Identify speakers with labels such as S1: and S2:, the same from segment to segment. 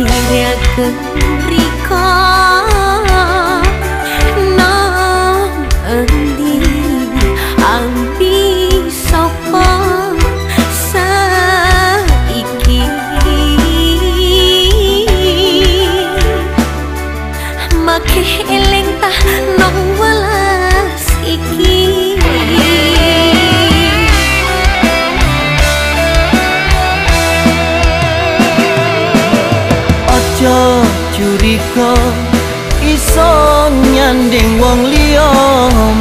S1: mikir ya
S2: curiga iso nyanding wong liya.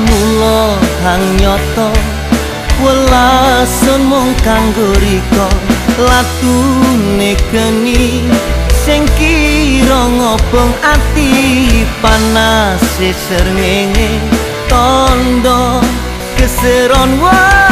S2: Mula hang nyata welasun mung kanggo rika latune geni sing kira ngobong ati panas sesrengenge tondo keseron walase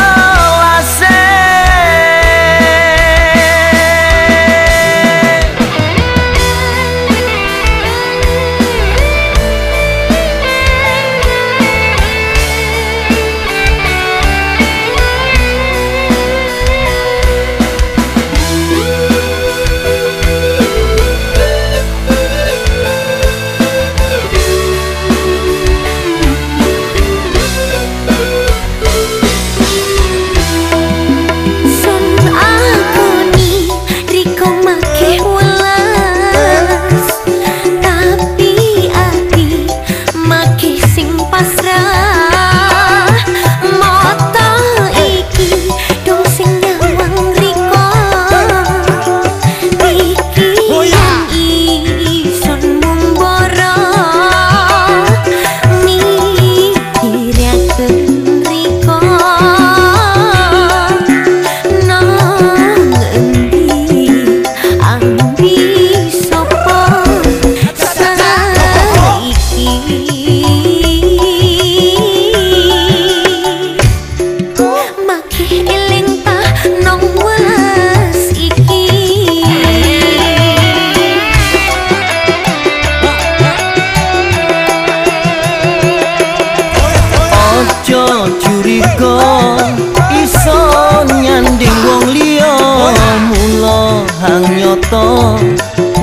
S2: nyoto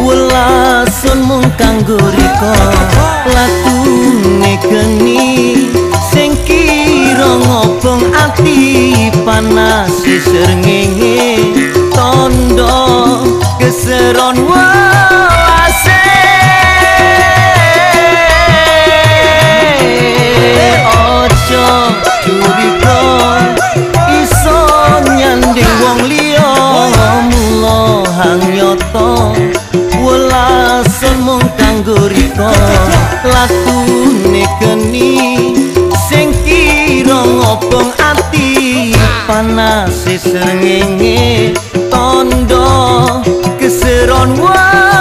S2: welasun mung kanggo rika. Latune geni sing kira ngobong ati panas srengenge. Tondo keseron wase rasa lakune geni sing kira ngobong ati panas srengenge tondo keseron wae